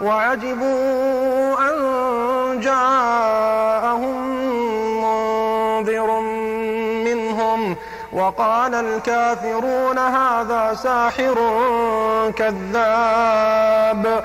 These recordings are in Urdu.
وعجبوا أن جاءهم منذر منهم وقال الكافرون هذا ساحر كذاب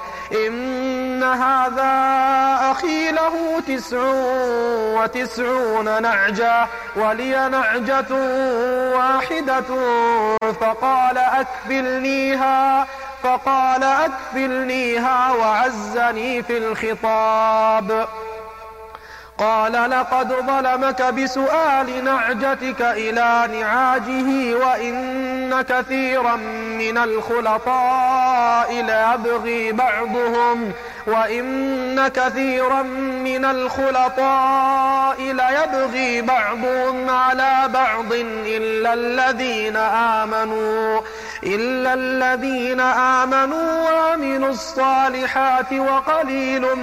إن هذا أخي له تسع وتسعون نعجة ولي نعجة واحدة فقال أكفلنيها فقال أكفلنيها وعزني في الخطاب قال لقد ظلمك بسؤال نعجتك إلى نعاجه وإن كثيرا من الخلطاء ليبغي بعضهم وإن كثيرا من الخلطاء ليبغي بعضهم على بعض إلا الذين آمنوا إلا الذين آمنوا وعملوا الصالحات وقليل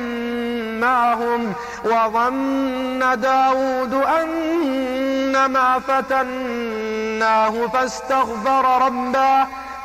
معهم وظن داود أنما فتناه فاستغفر رباه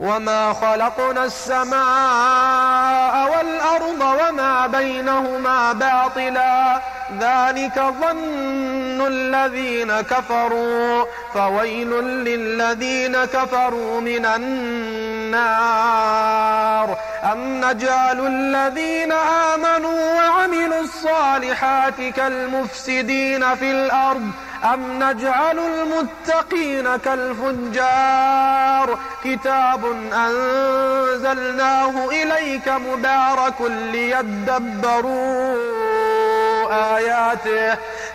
وما خلقنا السماء والأرض وما بينهما باطلا ذلك ظن الذين كفروا فويل للذين كفروا من النار أم نجعل الذين آمنوا وعملوا الصالحات كالمفسدين في الأرض أم نجعل المتقين كالفجار؟ كتاب أنزلناه إليك مبارك ليدبروا آياته.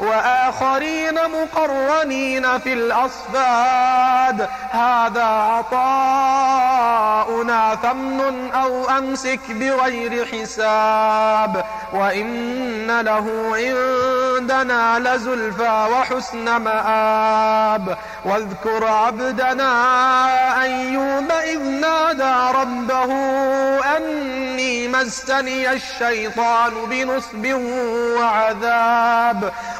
وآخرين مقرنين في الأصفاد هذا عطاؤنا فمن أو أمسك بغير حساب. وإن له عندنا لزلفى وحسن مآب. واذكر عبدنا أيوب إذ نادى ربه أني مسني الشيطان بنصب وعذاب.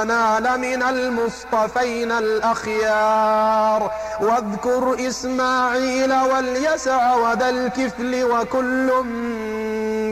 عندنا لمن المصطفين الأخيار. واذكر إسماعيل واليسع وذا الكفل وكل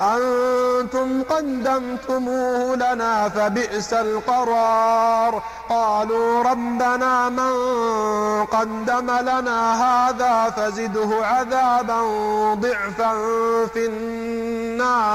أنتم قدمتموه لنا فبئس القرار. قالوا ربنا من قدم لنا هذا فزده عذابا ضعفا في النار.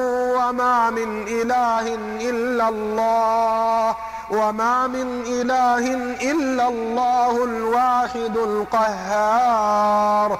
وما من إله إلا الله وما من إله إلا الله الواحد القهار